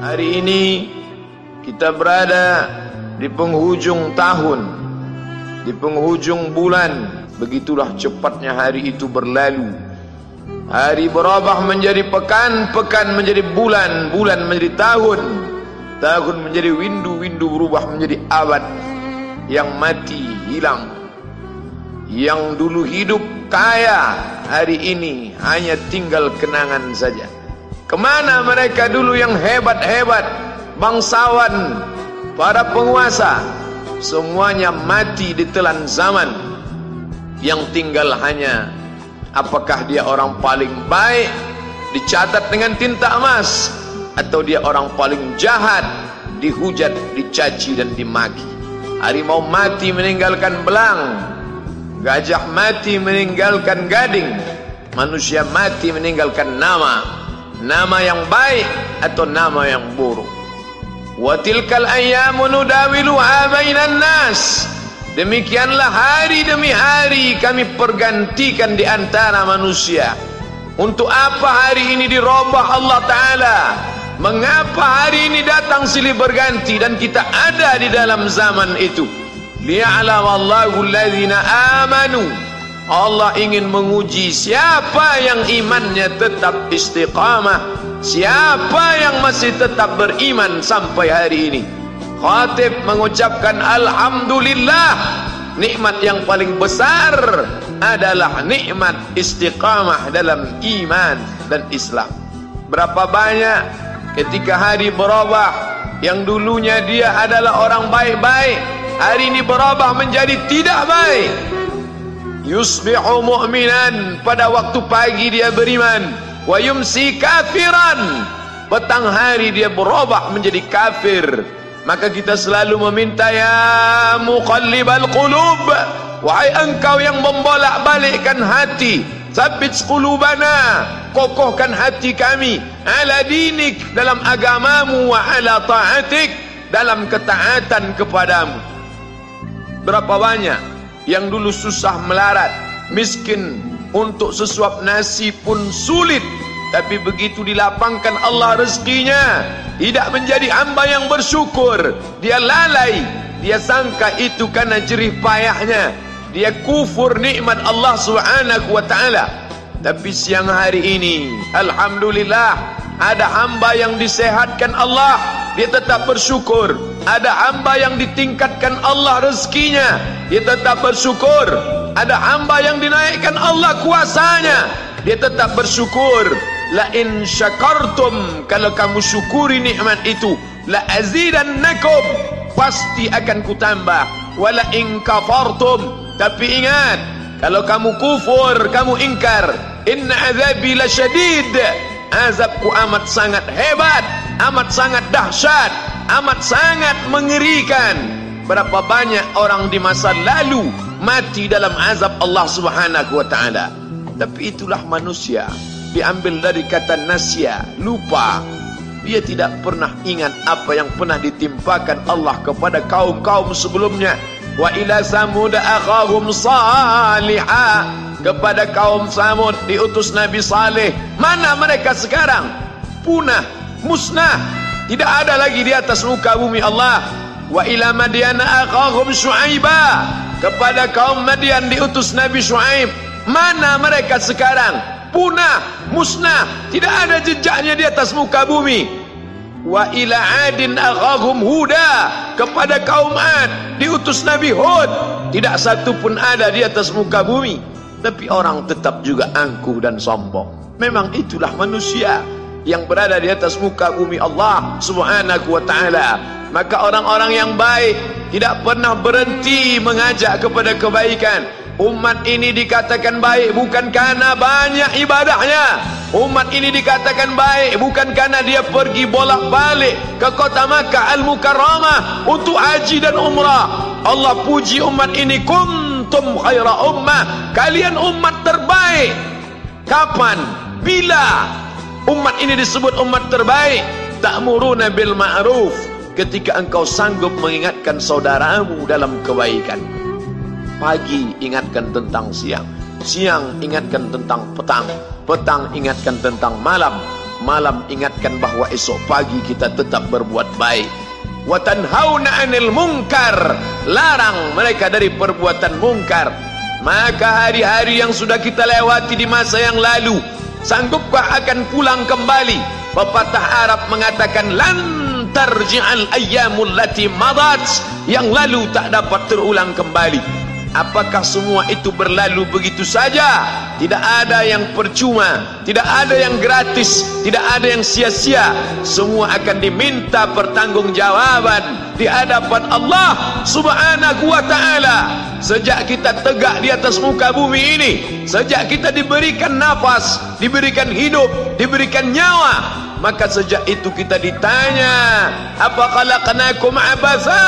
Hari ini kita berada di penghujung tahun, di penghujung bulan. Begitulah cepatnya hari itu berlalu. Hari berubah menjadi pekan, pekan menjadi bulan, bulan menjadi tahun. Tahun menjadi windu, windu berubah menjadi abad. Yang mati hilang. Yang dulu hidup kaya, hari ini hanya tinggal kenangan saja. Kemana mereka dulu yang hebat-hebat? Bangsawan Para penguasa Semuanya mati di telan zaman. Yang tinggal hanya Apakah dia orang paling baik? Dicatat dengan tinta emas Atau dia orang paling jahat? Dihujat, dicaci dan dimaki. Harimau mati meninggalkan belang. Gajah mati meninggalkan gading. Manusia mati meninggalkan nama nama yang baik atau nama yang buruk. Wa tilkal ayyamu nudawiluha bainan nas. Demikianlah hari demi hari kami pergantikan di antara manusia. Untuk apa hari ini dirubah Allah Ta'ala? Mengapa hari ini datang silih berganti dan kita ada di dalam zaman itu? Li'alam Allahu alladhina amanu Allah ingin menguji siapa yang imannya tetap istiqamah Siapa yang masih tetap beriman sampai hari ini. Khatib mengucapkan Alhamdulillah Nikmat yang paling besar adalah nikmat istiqamah dalam iman dan Islam. Berapa banyak ketika hari berubah Yang dulunya dia adalah orang baik-baik Hari ini berubah menjadi tidak baik yusbihu mu'minan. Pada waktu pagi dia beriman. Wa yumsi kafiran. Petang hari dia berubah menjadi kafir. Maka kita selalu meminta ya muqallibal qulub wahai engkau yang membolak-balikkan hati sabit qulubana kokohkan hati kami ala dinik dalam agamamu wa ala ta'atik dalam ketaatan kepadamu. Berapa banyak yang dulu susah melarat, miskin untuk sesuap nasi pun sulit. Tapi begitu dilapangkan Allah rezekinya, tidak menjadi hamba yang bersyukur. Dia lalai, dia sangka itu karena jerih payahnya. Dia kufur nikmat Allah Subhanahu wa taala. Tapi siang hari ini, alhamdulillah, ada hamba yang disehatkan Allah, dia tetap bersyukur. Ada hamba yang ditingkatkan Allah rezekinya, dia tetap bersyukur. Ada hamba yang dinaikkan Allah kuasanya, dia tetap bersyukur. La in syakartum kalau kamu syukuri nikmat itu, la azidannakum pasti akan kutambah. Wala in kafartum tapi ingat kalau kamu kufur, kamu ingkar, inna azabi lasyadid. Azabku amat sangat hebat, amat sangat dahsyat, amat sangat mengerikan. Berapa banyak orang di masa lalu mati dalam azab Allah Subhanahu wa taala. Tapi itulah manusia. Diambil dari kata nasya, lupa. Dia tidak pernah ingat apa yang pernah ditimpakan Allah kepada kaum-kaum sebelumnya. Wa ila samud akhahum salihah kepada kaum Samud diutus Nabi Saleh. Mana mereka sekarang? Punah, musnah. Tidak ada lagi di atas muka bumi Allah. Wa ila Madyana akhahum Syuaiba. Kepada kaum Madian diutus Nabi Syuaib. Mana mereka sekarang? Punah, musnah. Tidak ada jejaknya di atas muka bumi. Wa ila Adin akhahum Huda. Kepada kaum Ad diutus Nabi Hud. Tidak satu pun ada di atas muka bumi tapi orang tetap juga angkuh dan sombong. Memang itulah manusia yang berada di atas muka bumi Allah Subhanahu wa taala. Maka orang-orang yang baik tidak pernah berhenti mengajak kepada kebaikan. Umat ini dikatakan baik bukan karena banyak ibadahnya. Umat ini dikatakan baik bukan karena dia pergi bolak-balik ke kota Makkah Al-Mukarramah untuk haji dan umrah. Allah puji umat ini kum kuntum khaira ummah kalian umat terbaik. Kapan? Bila umat ini disebut umat terbaik? Ta'muruna bil ma'ruf. Ketika engkau sanggup mengingatkan saudaramu dalam kebaikan. Pagi ingatkan tentang siang. Siang ingatkan tentang petang. Petang ingatkan tentang malam. Malam ingatkan bahawa esok pagi kita tetap berbuat baik wa tanhauna 'anil munkar. Larang mereka dari perbuatan mungkar maka hari-hari yang sudah kita lewati di masa yang lalu sanggupkah akan pulang kembali? Pepatah Arab mengatakan lan tarji'al ayyamul lati madat. Yang lalu tak dapat terulang kembali Apakah semua itu berlalu begitu saja? Tidak ada yang percuma, tidak ada yang gratis, tidak ada yang sia-sia. Semua akan diminta pertanggungjawaban di hadapan Allah Subhanahu wa taala. Sejak kita tegak di atas muka bumi ini, sejak kita diberikan nafas, diberikan hidup, diberikan nyawa, maka sejak itu kita ditanya, apa khalaqnakum abasa?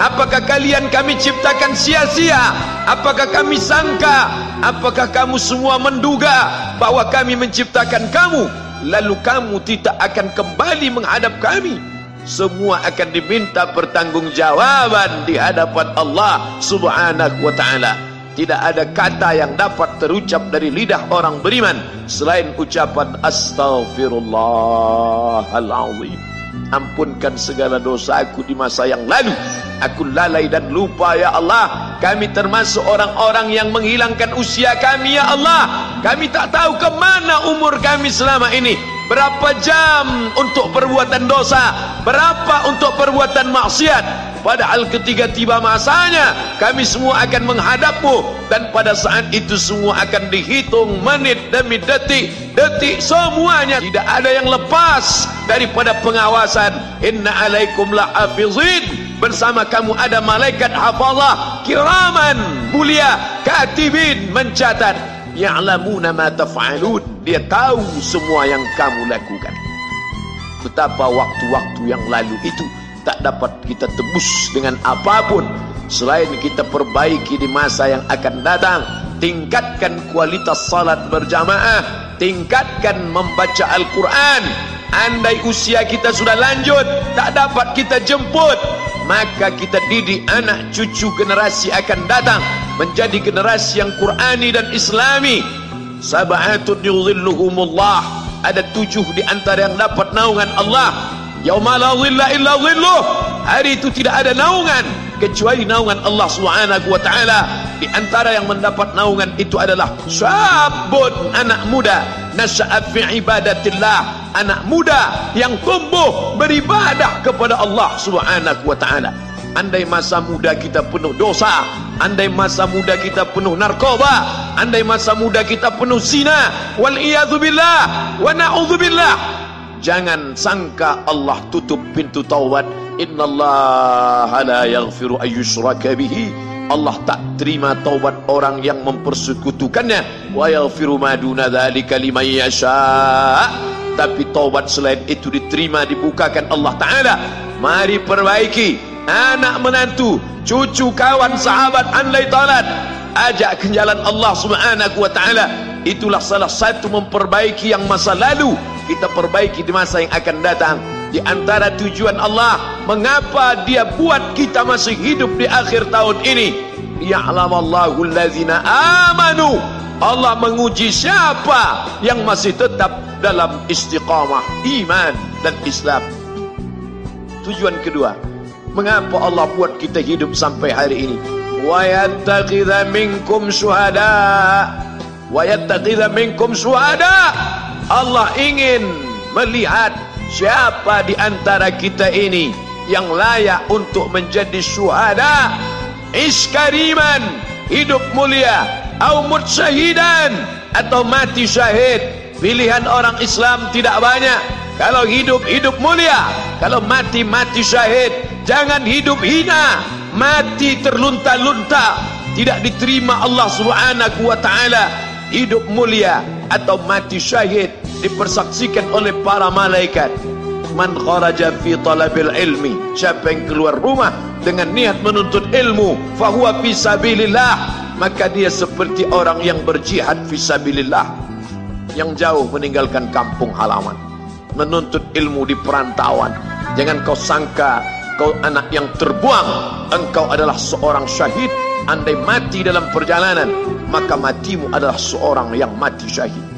Apakah kalian kami ciptakan sia-sia? Apakah kami sangka? Apakah kamu semua menduga bahawa kami menciptakan kamu? Lalu kamu tidak akan kembali menghadap kami? Semua akan diminta pertanggungjawaban di hadapan Allah subhanahu wa ta'ala. Tidak ada kata yang dapat terucap dari lidah orang beriman selain ucapan astaghfirullahaladzim ampunkan segala dosa aku di masa yang lalu. Aku lalai dan lupa ya Allah. Kami termasuk orang-orang yang menghilangkan usia kami ya Allah. Kami tak tahu ke mana umur kami selama ini. Berapa jam untuk perbuatan dosa? Berapa untuk perbuatan maksiat Padahal ketika tiba masanya Kami semua akan menghadapmu. Dan pada saat itu semua akan dihitung Menit demi detik Detik semuanya. Tidak ada yang lepas Daripada pengawasan. Inna alaikum la'afizin Bersama kamu ada malaikat hafallah Kiraman mulia Katibin mencatat. Ya'lamuna ma taf'alun. Dia tahu semua yang kamu lakukan. Betapa waktu-waktu yang lalu itu tak dapat kita tebus dengan apapun selain kita perbaiki di masa yang akan datang. Tingkatkan kualitas salat berjamaah. Tingkatkan membaca Al-Quran. Andai usia kita sudah lanjut tak dapat kita jemput maka kita didik anak cucu generasi akan datang menjadi generasi yang Qurani dan Islami. Sab'atun yudhilluhumullah. Ada tujuh di antara yang dapat naungan Allah Yauma la dhilla illa dhilluh. Hari itu tidak ada naungan kecuali naungan Allah Subhanahu wa taala. Di antara yang mendapat naungan itu adalah syabun anak muda nasya'a fi ibadatillah. Anak muda yang tumbuh beribadah kepada Allah Subhanahu wa taala. Andai masa muda kita penuh dosa Andai masa muda kita penuh narkoba Andai masa muda kita penuh zina Wal billah Wa na'udzubillah Jangan sangka Allah tutup pintu taubat. Inna Allah la yaghfiru ayyushraka bihi. Allah tak terima taubat orang yang mempersekutukannya. Wa yaghfiru ma duna dzalika liman yasha. Tapi taubat selain itu diterima dibukakan Allah Taala. Mari perbaiki anak menantu, cucu kawan sahabat andai talat. Ajak ke jalan Allah Subhanahu wa taala. Itulah salah satu memperbaiki yang masa lalu kita perbaiki di masa yang akan datang. Di antara tujuan Allah mengapa dia buat kita masih hidup di akhir tahun ini? Ya'lamallahu allazina amanu. Allah menguji siapa yang masih tetap dalam istiqamah iman dan Islam. Tujuan kedua mengapa Allah buat kita hidup sampai hari ini? Wa yattakhidha minkum syuhada. Wa yattakhidha minkum syuhada Allah ingin melihat siapa di antara kita ini yang layak untuk menjadi syuhada iskariman hidup mulia atau mutsyahidan atau mati syahid. Pilihan orang Islam tidak banyak. Kalau hidup hidup mulia. Kalau mati mati syahid. Jangan hidup hina. Mati terlunta-lunta. Tidak diterima Allah Subhanahu wa taala. Hidup mulia atau mati syahid dipersaksikan oleh para malaikat. Man kharaja fi talabil ilmi siapa yang keluar rumah dengan niat menuntut ilmu fahuwa fi sabilillah maka dia seperti orang yang berjihad fi sabilillah yang jauh meninggalkan kampung halaman menuntut ilmu di perantauan. Jangan kau sangka kau anak yang terbuang engkau adalah seorang syahid andai mati dalam perjalanan maka matimu adalah seorang yang mati syahid